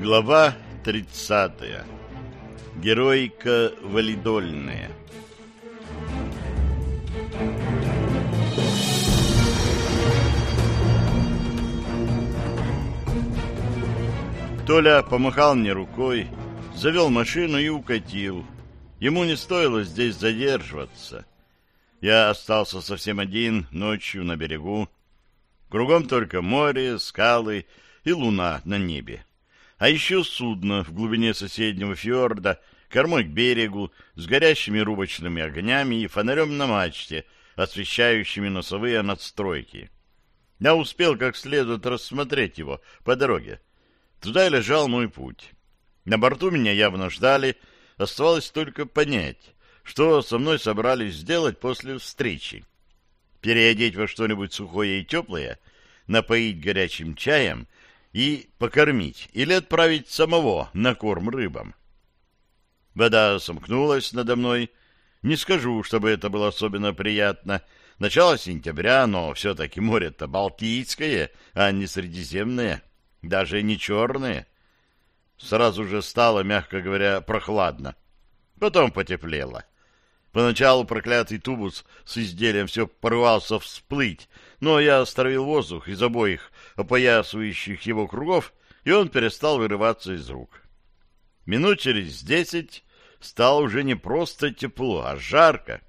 Глава 30. Героика валидольная. Толя помахал мне рукой, завел машину и укатил. Ему не стоило здесь задерживаться. Я остался совсем один ночью на берегу. Кругом только море, скалы и луна на небе. А еще судно в глубине соседнего фьорда, кормой к берегу, с горящими рубочными огнями и фонарем на мачте, освещающими носовые надстройки. Я успел как следует рассмотреть его по дороге. Туда и лежал мой путь. На борту меня явно ждали, оставалось только понять, что со мной собрались сделать после встречи. Переодеть во что-нибудь сухое и теплое, напоить горячим чаем и покормить, или отправить самого на корм рыбам. Вода сомкнулась надо мной. Не скажу, чтобы это было особенно приятно. Начало сентября, но все-таки море-то Балтийское, а не Средиземное даже не черные. Сразу же стало, мягко говоря, прохладно. Потом потеплело. Поначалу проклятый тубус с изделием все порывался всплыть, но я остановил воздух из обоих опоясывающих его кругов, и он перестал вырываться из рук. Минут через десять стало уже не просто тепло, а жарко.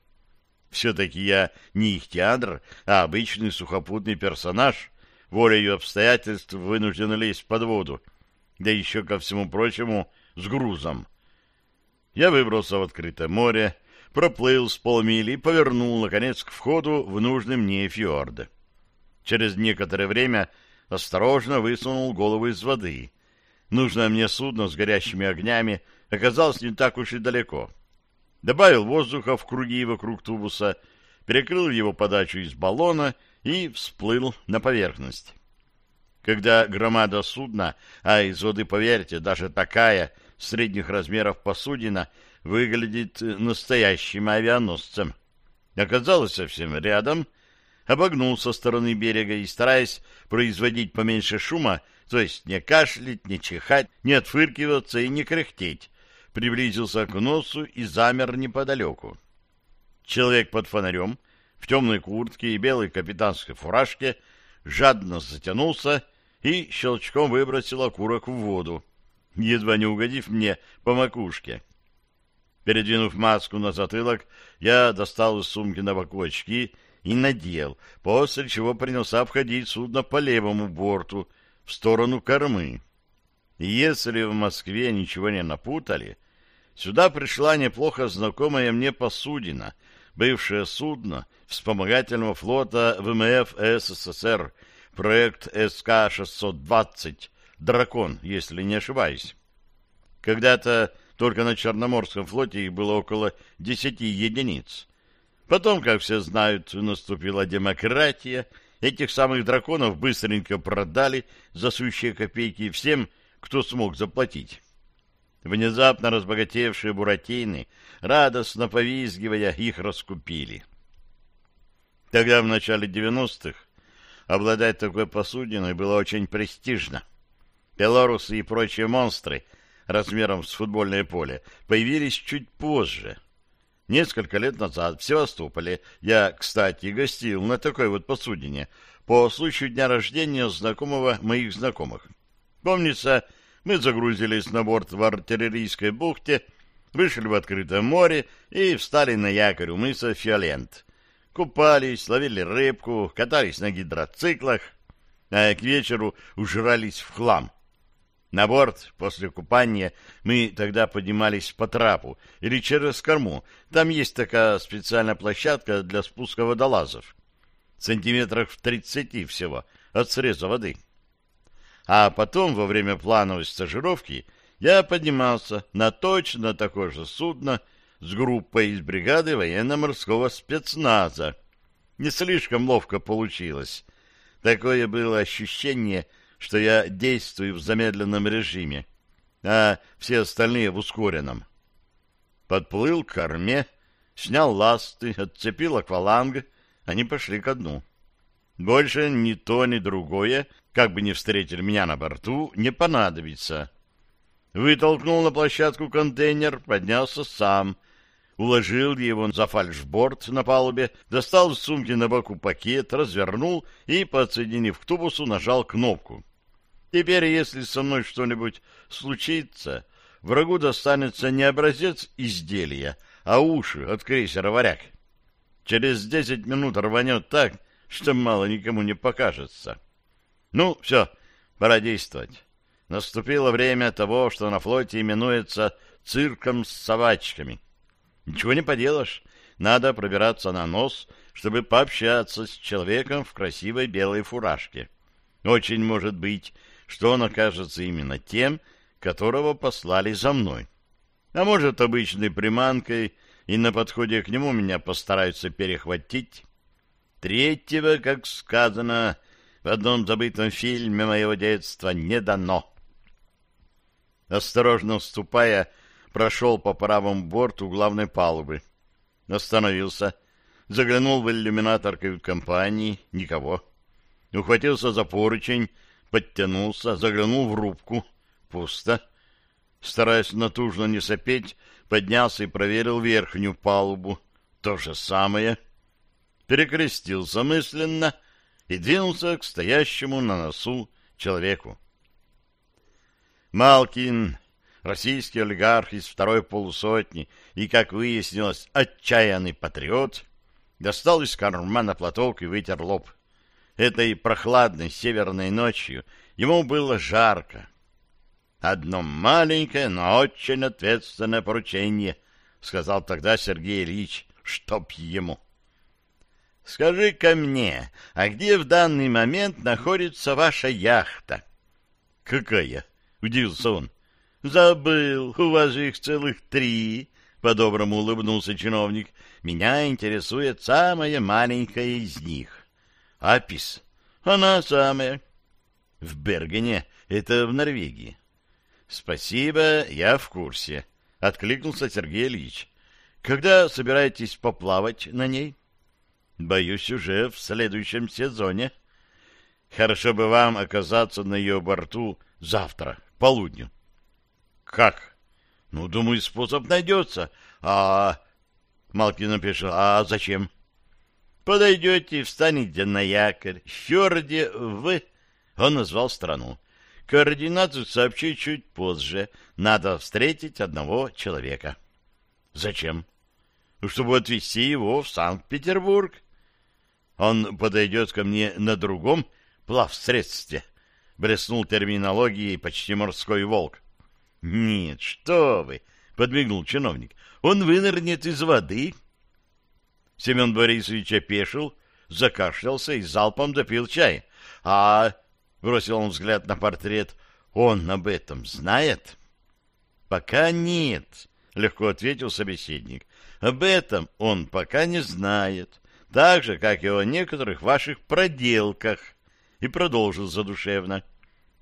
Все-таки я не ихтиандр, а обычный сухопутный персонаж, волею обстоятельств вынуждены лезть под воду, да еще ко всему прочему с грузом. Я выбрался в открытое море, проплыл с полмили и повернул, наконец, к входу в нужный мне фьорд. Через некоторое время осторожно высунул голову из воды. Нужное мне судно с горящими огнями оказалось не так уж и далеко. Добавил воздуха в круги вокруг тубуса, перекрыл его подачу из баллона и всплыл на поверхность. Когда громада судна, а из воды, поверьте, даже такая средних размеров посудина, выглядит настоящим авианосцем, оказалось совсем рядом, обогнул со стороны берега и, стараясь производить поменьше шума, то есть не кашлять, не чихать, не отфыркиваться и не кряхтеть, приблизился к носу и замер неподалеку. Человек под фонарем — в темной куртке и белой капитанской фуражке, жадно затянулся и щелчком выбросил окурок в воду, едва не угодив мне по макушке. Передвинув маску на затылок, я достал из сумки на боку очки и надел, после чего принялся обходить судно по левому борту, в сторону кормы. И если в Москве ничего не напутали, сюда пришла неплохо знакомая мне посудина — бывшее судно вспомогательного флота ВМФ СССР, проект СК-620, «Дракон», если не ошибаюсь. Когда-то только на Черноморском флоте их было около десяти единиц. Потом, как все знают, наступила демократия, этих самых драконов быстренько продали за сущие копейки всем, кто смог заплатить. Внезапно разбогатевшие буратины, радостно повизгивая, их раскупили. Тогда, в начале девяностых, обладать такой посудиной было очень престижно. Белорусы и прочие монстры размером с футбольное поле появились чуть позже. Несколько лет назад в Севастополе я, кстати, гостил на такой вот посудине по случаю дня рождения знакомого моих знакомых. Помнится, мы загрузились на борт в артиллерийской бухте, вышли в открытое море и встали на якорь у мыса Фиолент. Купались, ловили рыбку, катались на гидроциклах, а к вечеру ужрались в хлам. На борт после купания мы тогда поднимались по трапу или через корму. Там есть такая специальная площадка для спуска водолазов. Сантиметрах в тридцати всего от среза воды. А потом, во время плановой стажировки, я поднимался на точно такое же судно с группой из бригады военно-морского спецназа. Не слишком ловко получилось. Такое было ощущение, что я действую в замедленном режиме, а все остальные в ускоренном. Подплыл к корме, снял ласты, отцепил акваланг, они пошли ко дну. Больше ни то, ни другое, как бы ни встретили меня на борту, не понадобится. Вытолкнул на площадку контейнер, поднялся сам, уложил его за фальшборд на палубе, достал из сумки на боку пакет, развернул и, подсоединив к тубусу, нажал кнопку. Теперь, если со мной что-нибудь случится, врагу достанется не образец изделия, а уши от крейсера «Варяг». Через десять минут рванет так, что мало никому не покажется. Ну, все, пора действовать. Наступило время того, что на флоте именуется цирком с собачками. Ничего не поделаешь, надо пробираться на нос, чтобы пообщаться с человеком в красивой белой фуражке. Очень может быть, что он окажется именно тем, которого послали за мной. А может, обычной приманкой, и на подходе к нему меня постараются перехватить. Третьего, как сказано в одном забытом фильме моего детства, не дано. Осторожно вступая, прошел по правому борту главной палубы. Остановился, заглянул в иллюминатор кают-компании, никого. Ухватился за поручень, подтянулся, заглянул в рубку. Пусто. Стараясь натужно не сопеть, поднялся и проверил верхнюю палубу. То же самое. Перекрестился мысленно и двинулся к стоящему на носу человеку. Малкин, российский олигарх из второй полусотни и, как выяснилось, отчаянный патриот, достал из кармана платок и вытер лоб. Этой прохладной северной ночью ему было жарко. «Одно маленькое, но очень ответственное поручение», — сказал тогда Сергей Ильич, чтоб ему. «Скажи-ка мне, а где в данный момент находится ваша яхта?» «Какая?» — удивился он. «Забыл, у вас же их целых три», — по-доброму улыбнулся чиновник. «Меня интересует самая маленькая из них». Апис. Она самая. В Бергене, это в Норвегии. Спасибо, я в курсе. Откликнулся Сергей Ильич. Когда собираетесь поплавать на ней? Боюсь, уже в следующем сезоне. Хорошо бы вам оказаться на ее борту завтра, к полудню. Как? Ну, думаю, способ найдется. А... Малкин напишет, а зачем? — Подойдете и встанете на якорь. Фьорде В... Он назвал страну. Координацию сообщу чуть позже. Надо встретить одного человека. Зачем? Чтобы отвезти его в Санкт-Петербург. Он подойдет ко мне на другом плавсредстве. Блеснул терминологией почти морской волк. Нет, что вы, подмигнул чиновник. Он вынырнет из воды Семен Борисович опешил, закашлялся и залпом допил чай. А, бросил он взгляд на портрет, он об этом знает? Пока нет, легко ответил собеседник. Об этом он пока не знает, так же, как и о некоторых ваших проделках. И продолжил задушевно.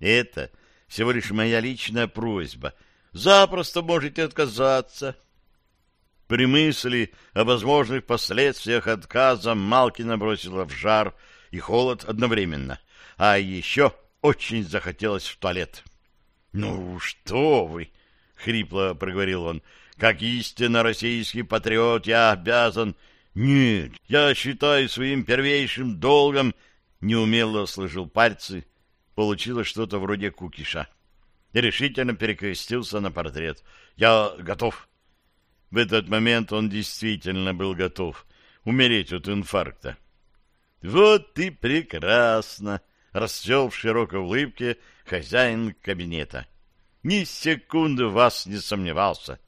Это всего лишь моя личная просьба. Запросто можете отказаться. — при мысли о возможных последствиях отказа Малкина бросила в жар и холод одновременно. А еще очень захотелось в туалет. — Ну, что вы! — хрипло проговорил он. — Как истинно российский патриот я обязан... Нет, я считаю своим первейшим долгом... Неумело сложил пальцы. Получилось что-то вроде кукиша. И решительно перекрестился на портрет. — Я готов. — в этот момент он действительно был готов умереть от инфаркта. «Вот и прекрасно!» — расцвел в широкой улыбке хозяин кабинета. «Ни секунды вас не сомневался».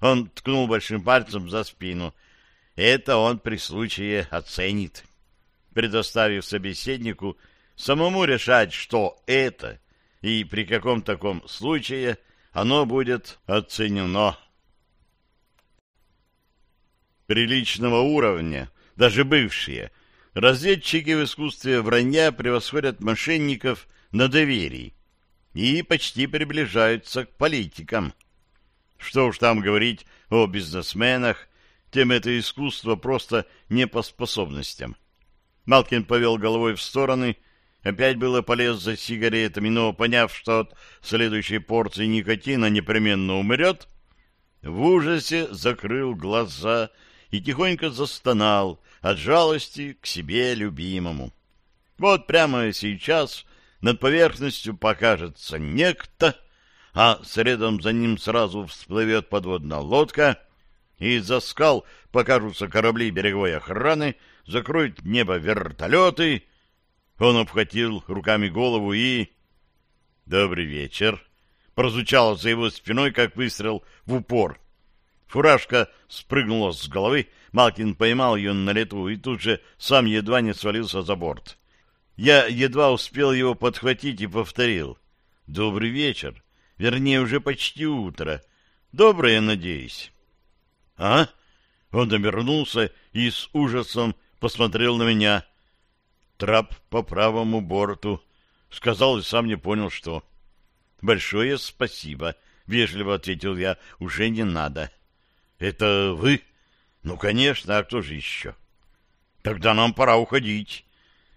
Он ткнул большим пальцем за спину. «Это он при случае оценит» предоставив собеседнику самому решать, что это, и при каком таком случае оно будет оценено приличного уровня, даже бывшие, разведчики в искусстве вранья превосходят мошенников на доверии и почти приближаются к политикам. Что уж там говорить о бизнесменах, тем это искусство просто не по способностям. Малкин повел головой в стороны Опять было полез за сигаретами, но, поняв, что от следующей порции никотина непременно умрет, в ужасе закрыл глаза и тихонько застонал от жалости к себе любимому. Вот прямо сейчас над поверхностью покажется некто, а следом за ним сразу всплывет подводная лодка, и из-за скал покажутся корабли береговой охраны, закроют небо вертолеты. Он обхватил руками голову и... «Добрый вечер!» прозвучало за его спиной, как выстрел в упор. Фуражка спрыгнула с головы, Малкин поймал ее на лету и тут же сам едва не свалился за борт. Я едва успел его подхватить и повторил. «Добрый вечер. Вернее, уже почти утро. Доброе, надеюсь». «А?» Он обернулся и с ужасом посмотрел на меня. «Трап по правому борту», — сказал и сам не понял, что. «Большое спасибо», — вежливо ответил я. «Уже не надо». «Это вы?» «Ну, конечно, а кто же еще?» «Тогда нам пора уходить».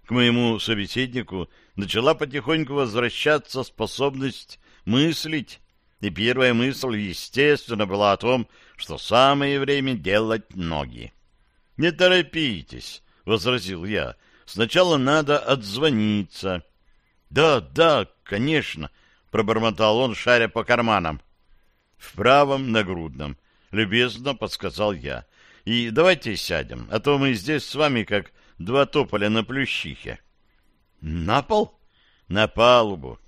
К моему собеседнику начала потихоньку возвращаться способность мыслить, и первая мысль, естественно, была о том, что самое время делать ноги. — Не торопитесь, — возразил я. — Сначала надо отзвониться. — Да, да, конечно, — пробормотал он, шаря по карманам. — В правом нагрудном, — любезно подсказал я. — И давайте сядем, а то мы здесь с вами как два тополя на плющихе. — На пол? — На палубу.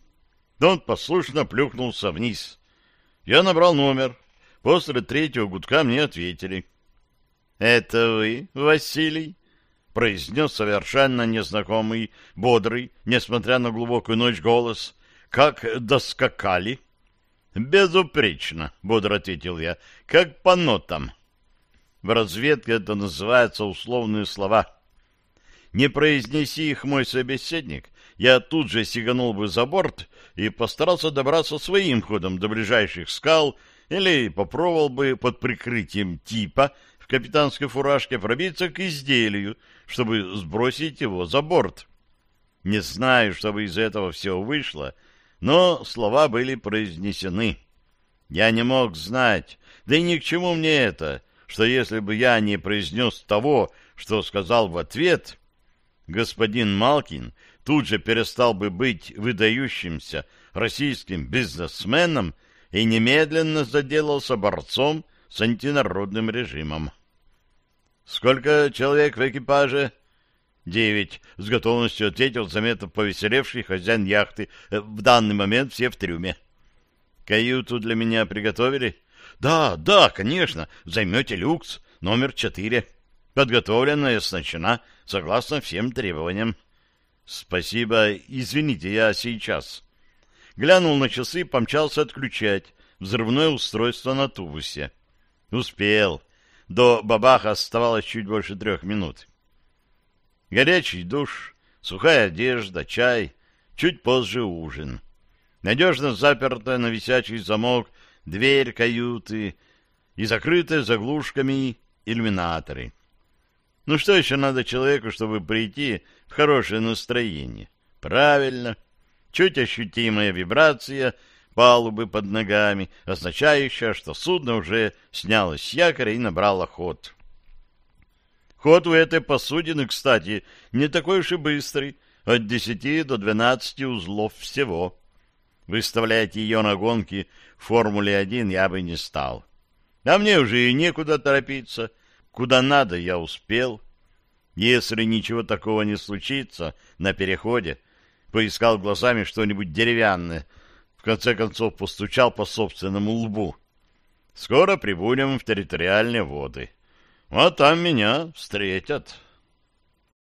Он послушно плюхнулся вниз. Я набрал номер. После третьего гудка мне ответили. — Это вы, Василий? — произнес совершенно незнакомый, бодрый, несмотря на глубокую ночь, голос. — Как доскакали? — Безупречно, — бодро ответил я, — как по нотам. В разведке это называется условные слова — не произнеси их мой собеседник, я тут же сиганул бы за борт и постарался добраться своим ходом до ближайших скал или попробовал бы под прикрытием типа в капитанской фуражке пробиться к изделию, чтобы сбросить его за борт. Не знаю, чтобы из этого все вышло, но слова были произнесены. Я не мог знать, да и ни к чему мне это, что если бы я не произнес того, что сказал в ответ, господин Малкин тут же перестал бы быть выдающимся российским бизнесменом и немедленно заделался борцом с антинародным режимом. «Сколько человек в экипаже?» «Девять», — с готовностью ответил заметно повеселевший хозяин яхты. «Э, «В данный момент все в трюме». «Каюту для меня приготовили?» «Да, да, конечно. Займете люкс, номер четыре. Подготовлена и оснащена согласно всем требованиям. Спасибо, извините, я сейчас. Глянул на часы, помчался отключать взрывное устройство на тубусе. Успел. До бабаха оставалось чуть больше трех минут. Горячий душ, сухая одежда, чай, чуть позже ужин. Надежно запертая на висячий замок дверь каюты и закрытая заглушками иллюминаторы. Ну что еще надо человеку, чтобы прийти в хорошее настроение? Правильно. Чуть ощутимая вибрация палубы под ногами, означающая, что судно уже снялось с якоря и набрало ход. Ход у этой посудины, кстати, не такой уж и быстрый, от 10 до 12 узлов всего. Выставлять ее на гонки в Формуле-1 я бы не стал. А мне уже и некуда торопиться — Куда надо, я успел. Если ничего такого не случится на переходе, поискал глазами что-нибудь деревянное, в конце концов постучал по собственному лбу. Скоро прибудем в территориальные воды. Вот там меня встретят».